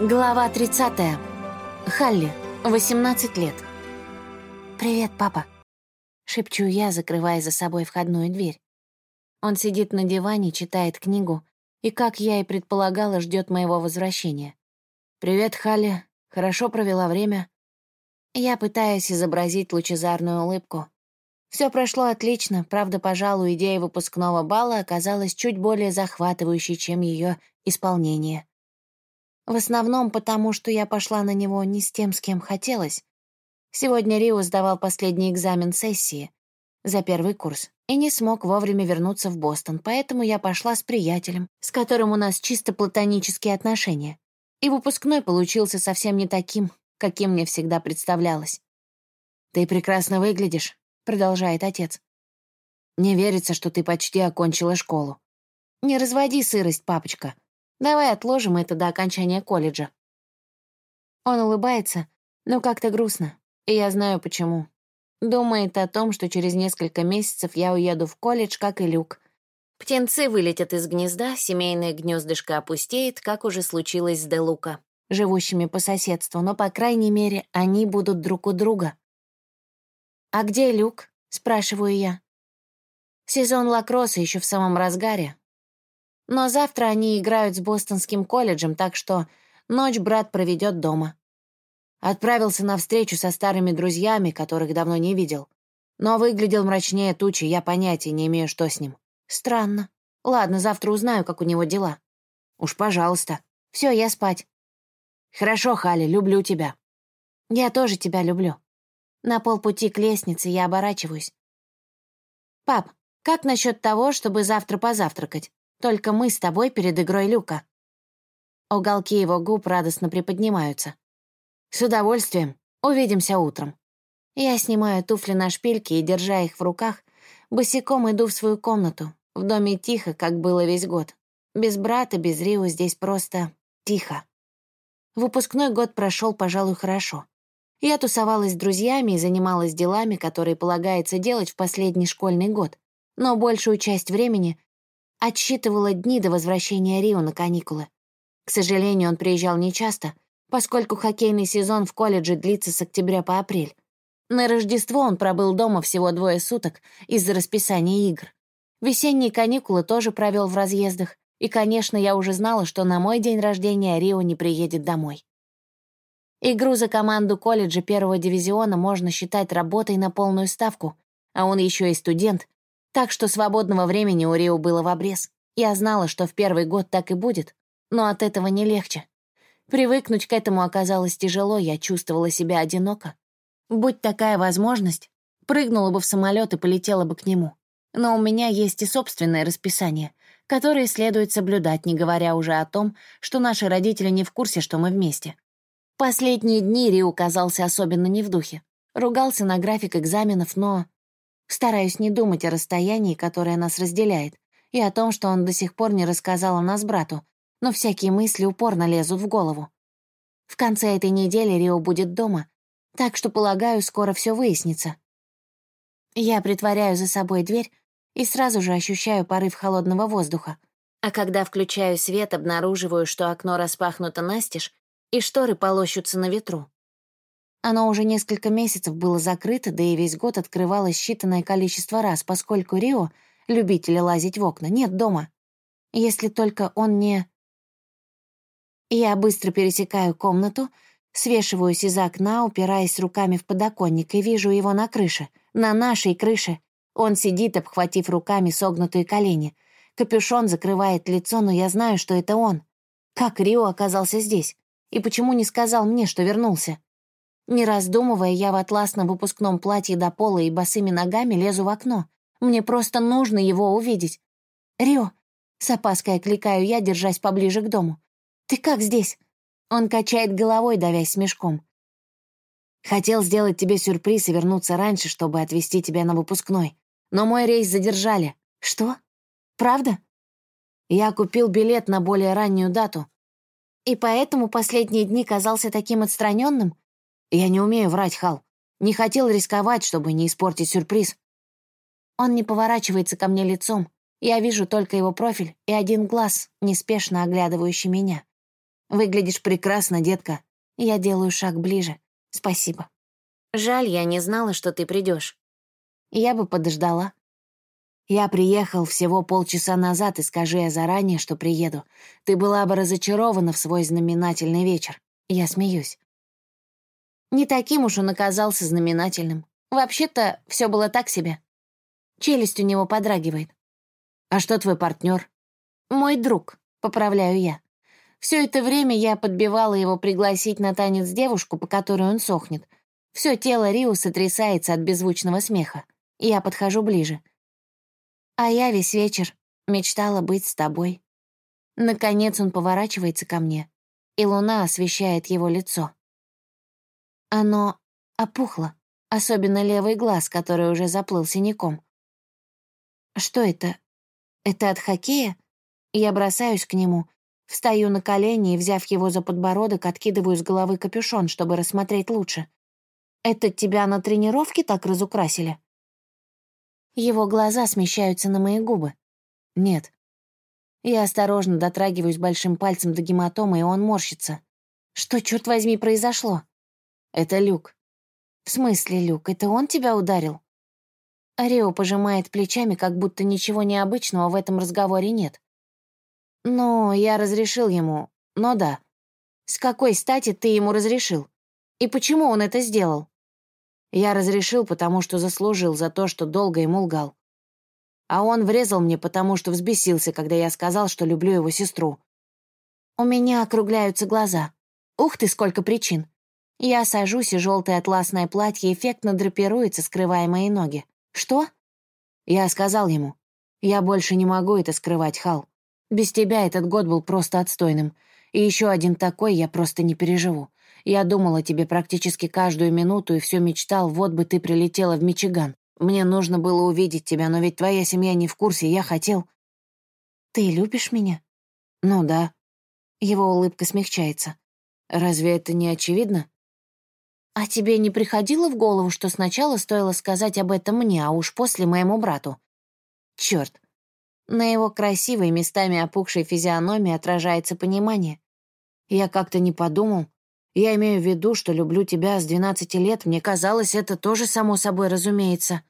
Глава 30. Халли, 18 лет. «Привет, папа», — шепчу я, закрывая за собой входную дверь. Он сидит на диване, читает книгу и, как я и предполагала, ждет моего возвращения. «Привет, Халли. Хорошо провела время?» Я пытаюсь изобразить лучезарную улыбку. Все прошло отлично, правда, пожалуй, идея выпускного бала оказалась чуть более захватывающей, чем ее исполнение. В основном потому, что я пошла на него не с тем, с кем хотелось. Сегодня Рио сдавал последний экзамен сессии за первый курс и не смог вовремя вернуться в Бостон, поэтому я пошла с приятелем, с которым у нас чисто платонические отношения. И выпускной получился совсем не таким, каким мне всегда представлялось. «Ты прекрасно выглядишь», — продолжает отец. «Не верится, что ты почти окончила школу». «Не разводи сырость, папочка», Давай отложим это до окончания колледжа». Он улыбается, но как-то грустно, и я знаю почему. Думает о том, что через несколько месяцев я уеду в колледж, как и Люк. Птенцы вылетят из гнезда, семейное гнездышко опустеет, как уже случилось с Делука, живущими по соседству, но, по крайней мере, они будут друг у друга. «А где Люк?» — спрашиваю я. Сезон лакросса еще в самом разгаре, но завтра они играют с Бостонским колледжем, так что ночь брат проведет дома. Отправился на встречу со старыми друзьями, которых давно не видел. Но выглядел мрачнее тучи, я понятия не имею, что с ним. Странно. Ладно, завтра узнаю, как у него дела. Уж пожалуйста. Все, я спать. Хорошо, Хали, люблю тебя. Я тоже тебя люблю. На полпути к лестнице я оборачиваюсь. Пап, как насчет того, чтобы завтра позавтракать? Только мы с тобой перед игрой Люка». Уголки его губ радостно приподнимаются. «С удовольствием. Увидимся утром». Я снимаю туфли на шпильке и, держа их в руках, босиком иду в свою комнату. В доме тихо, как было весь год. Без брата, без Рио здесь просто тихо. Выпускной год прошел, пожалуй, хорошо. Я тусовалась с друзьями и занималась делами, которые полагается делать в последний школьный год. Но большую часть времени Отсчитывала дни до возвращения Рио на каникулы. К сожалению, он приезжал нечасто, поскольку хоккейный сезон в колледже длится с октября по апрель. На Рождество он пробыл дома всего двое суток из-за расписания игр. Весенние каникулы тоже провел в разъездах, и, конечно, я уже знала, что на мой день рождения Рио не приедет домой. Игру за команду колледжа первого дивизиона можно считать работой на полную ставку, а он еще и студент, так что свободного времени у Рио было в обрез. Я знала, что в первый год так и будет, но от этого не легче. Привыкнуть к этому оказалось тяжело, я чувствовала себя одиноко. Будь такая возможность, прыгнула бы в самолет и полетела бы к нему. Но у меня есть и собственное расписание, которое следует соблюдать, не говоря уже о том, что наши родители не в курсе, что мы вместе. Последние дни Рио казался особенно не в духе. Ругался на график экзаменов, но Стараюсь не думать о расстоянии, которое нас разделяет, и о том, что он до сих пор не рассказал о нас брату, но всякие мысли упорно лезут в голову. В конце этой недели Рио будет дома, так что, полагаю, скоро все выяснится. Я притворяю за собой дверь и сразу же ощущаю порыв холодного воздуха. А когда включаю свет, обнаруживаю, что окно распахнуто настежь, и шторы полощутся на ветру. Оно уже несколько месяцев было закрыто, да и весь год открывалось считанное количество раз, поскольку Рио, любителя лазить в окна, нет дома. Если только он не... Я быстро пересекаю комнату, свешиваюсь из окна, упираясь руками в подоконник, и вижу его на крыше, на нашей крыше. Он сидит, обхватив руками согнутые колени. Капюшон закрывает лицо, но я знаю, что это он. Как Рио оказался здесь? И почему не сказал мне, что вернулся? Не раздумывая, я в атласном выпускном платье до пола и босыми ногами лезу в окно. Мне просто нужно его увидеть. «Рио!» — с опаской окликаю я, держась поближе к дому. «Ты как здесь?» Он качает головой, давясь смешком. «Хотел сделать тебе сюрприз и вернуться раньше, чтобы отвезти тебя на выпускной. Но мой рейс задержали». «Что? Правда?» Я купил билет на более раннюю дату. И поэтому последние дни казался таким отстраненным? Я не умею врать, Хал. Не хотел рисковать, чтобы не испортить сюрприз. Он не поворачивается ко мне лицом. Я вижу только его профиль и один глаз, неспешно оглядывающий меня. Выглядишь прекрасно, детка. Я делаю шаг ближе. Спасибо. Жаль, я не знала, что ты придешь. Я бы подождала. Я приехал всего полчаса назад, и скажи я заранее, что приеду. Ты была бы разочарована в свой знаменательный вечер. Я смеюсь. Не таким уж он оказался знаменательным. Вообще-то, все было так себе. Челюсть у него подрагивает. «А что твой партнер? «Мой друг», — поправляю я. Все это время я подбивала его пригласить на танец девушку, по которой он сохнет. Все тело Рио сотрясается от беззвучного смеха. Я подхожу ближе. А я весь вечер мечтала быть с тобой. Наконец он поворачивается ко мне, и луна освещает его лицо. Оно опухло, особенно левый глаз, который уже заплыл синяком. Что это? Это от хоккея? Я бросаюсь к нему, встаю на колени и, взяв его за подбородок, откидываю с головы капюшон, чтобы рассмотреть лучше. «Это тебя на тренировке так разукрасили?» Его глаза смещаются на мои губы. «Нет». Я осторожно дотрагиваюсь большим пальцем до гематомы, и он морщится. «Что, черт возьми, произошло?» «Это Люк». «В смысле, Люк, это он тебя ударил?» Арио пожимает плечами, как будто ничего необычного в этом разговоре нет. «Ну, я разрешил ему, но да. С какой стати ты ему разрешил? И почему он это сделал?» Я разрешил, потому что заслужил за то, что долго ему лгал. А он врезал мне, потому что взбесился, когда я сказал, что люблю его сестру. У меня округляются глаза. Ух ты, сколько причин. Я сажусь, и желтое атласное платье эффектно драпируется, скрывая мои ноги. Что? Я сказал ему. Я больше не могу это скрывать, Хал. Без тебя этот год был просто отстойным. И еще один такой я просто не переживу. Я думал о тебе практически каждую минуту и все мечтал, вот бы ты прилетела в Мичиган. Мне нужно было увидеть тебя, но ведь твоя семья не в курсе, я хотел... Ты любишь меня? Ну да. Его улыбка смягчается. Разве это не очевидно? А тебе не приходило в голову, что сначала стоило сказать об этом мне, а уж после моему брату? Черт, на его красивой, местами опухшей физиономии отражается понимание. Я как-то не подумал. Я имею в виду, что люблю тебя с 12 лет, мне казалось, это тоже само собой разумеется.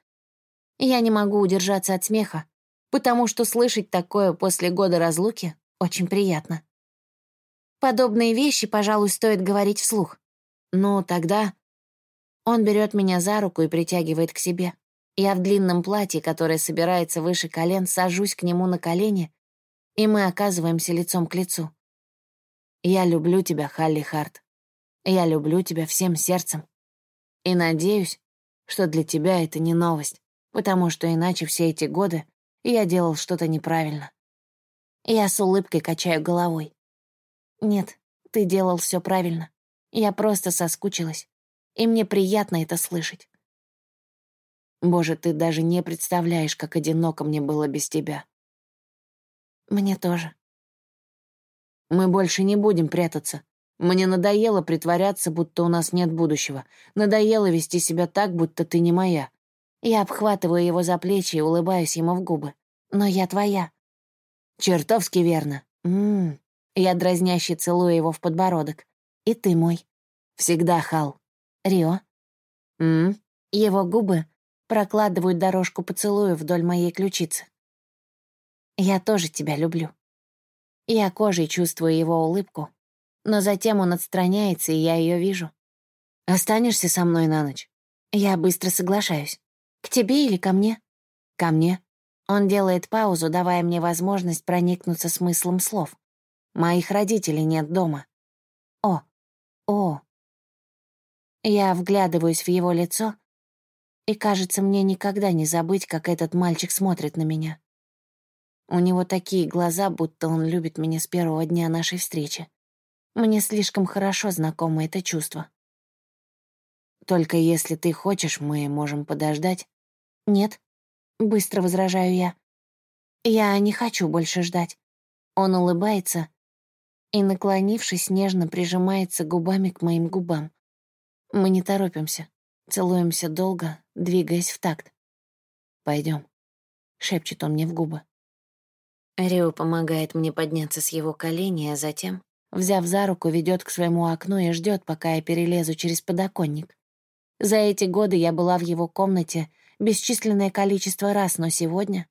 Я не могу удержаться от смеха, потому что слышать такое после года разлуки очень приятно. Подобные вещи, пожалуй, стоит говорить вслух. Но тогда он берет меня за руку и притягивает к себе. Я в длинном платье, которое собирается выше колен, сажусь к нему на колени, и мы оказываемся лицом к лицу. Я люблю тебя, Халли Харт. Я люблю тебя всем сердцем. И надеюсь, что для тебя это не новость, потому что иначе все эти годы я делал что-то неправильно. Я с улыбкой качаю головой. Нет, ты делал все правильно. Я просто соскучилась, и мне приятно это слышать. Боже, ты даже не представляешь, как одиноко мне было без тебя. Мне тоже. Мы больше не будем прятаться. Мне надоело притворяться, будто у нас нет будущего. Надоело вести себя так, будто ты не моя. Я обхватываю его за плечи и улыбаюсь ему в губы. Но я твоя. Чертовски верно. Ммм. Я дразняще целую его в подбородок. И ты мой. Всегда, Хал. Рио. Ммм. Его губы прокладывают дорожку поцелуя вдоль моей ключицы. Я тоже тебя люблю. Я кожей чувствую его улыбку, но затем он отстраняется, и я ее вижу. Останешься со мной на ночь? Я быстро соглашаюсь. К тебе или ко мне? Ко мне. Он делает паузу, давая мне возможность проникнуться смыслом слов. Моих родителей нет дома. О, о. Я вглядываюсь в его лицо, и кажется, мне никогда не забыть, как этот мальчик смотрит на меня. У него такие глаза, будто он любит меня с первого дня нашей встречи. Мне слишком хорошо знакомо это чувство. Только если ты хочешь, мы можем подождать. Нет, быстро возражаю я. Я не хочу больше ждать. Он улыбается и, наклонившись, нежно прижимается губами к моим губам. Мы не торопимся. Целуемся долго, двигаясь в такт. Пойдем, шепчет он мне в губы. Рио помогает мне подняться с его колени, а затем взяв за руку, ведет к своему окну и ждет, пока я перелезу через подоконник. За эти годы я была в его комнате бесчисленное количество раз, но сегодня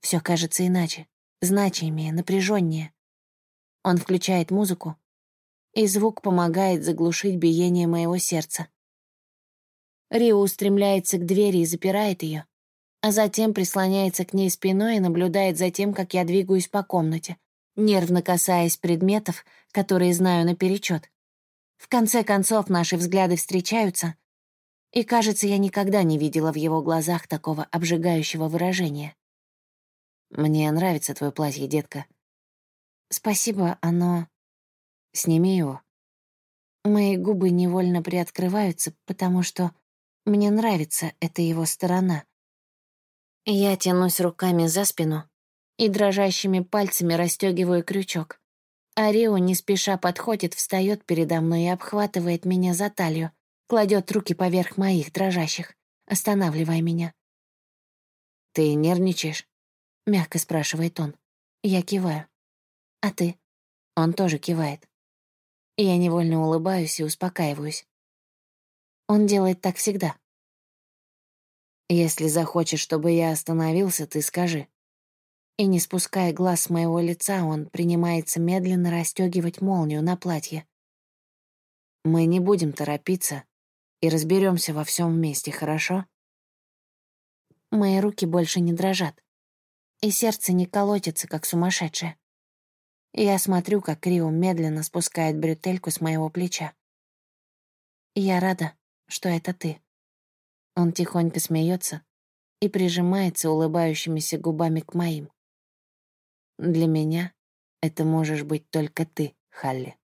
все кажется иначе, значимее, напряженнее. Он включает музыку, и звук помогает заглушить биение моего сердца. Рио устремляется к двери и запирает ее, а затем прислоняется к ней спиной и наблюдает за тем, как я двигаюсь по комнате, нервно касаясь предметов, которые знаю наперечет. В конце концов, наши взгляды встречаются, и, кажется, я никогда не видела в его глазах такого обжигающего выражения. «Мне нравится твое платье, детка». «Спасибо, оно...» «Сними его». Мои губы невольно приоткрываются, потому что мне нравится эта его сторона. Я тянусь руками за спину и дрожащими пальцами расстегиваю крючок. Арио не спеша подходит, встает передо мной и обхватывает меня за талию, кладет руки поверх моих дрожащих, останавливая меня. «Ты нервничаешь?» — мягко спрашивает он. Я киваю. «А ты?» Он тоже кивает. Я невольно улыбаюсь и успокаиваюсь. Он делает так всегда. Если захочешь, чтобы я остановился, ты скажи. И не спуская глаз с моего лица, он принимается медленно расстегивать молнию на платье. Мы не будем торопиться и разберемся во всем вместе, хорошо? Мои руки больше не дрожат, и сердце не колотится, как сумасшедшее. Я смотрю, как Рио медленно спускает бретельку с моего плеча. Я рада, что это ты. Он тихонько смеется и прижимается улыбающимися губами к моим. Для меня это можешь быть только ты, Халли.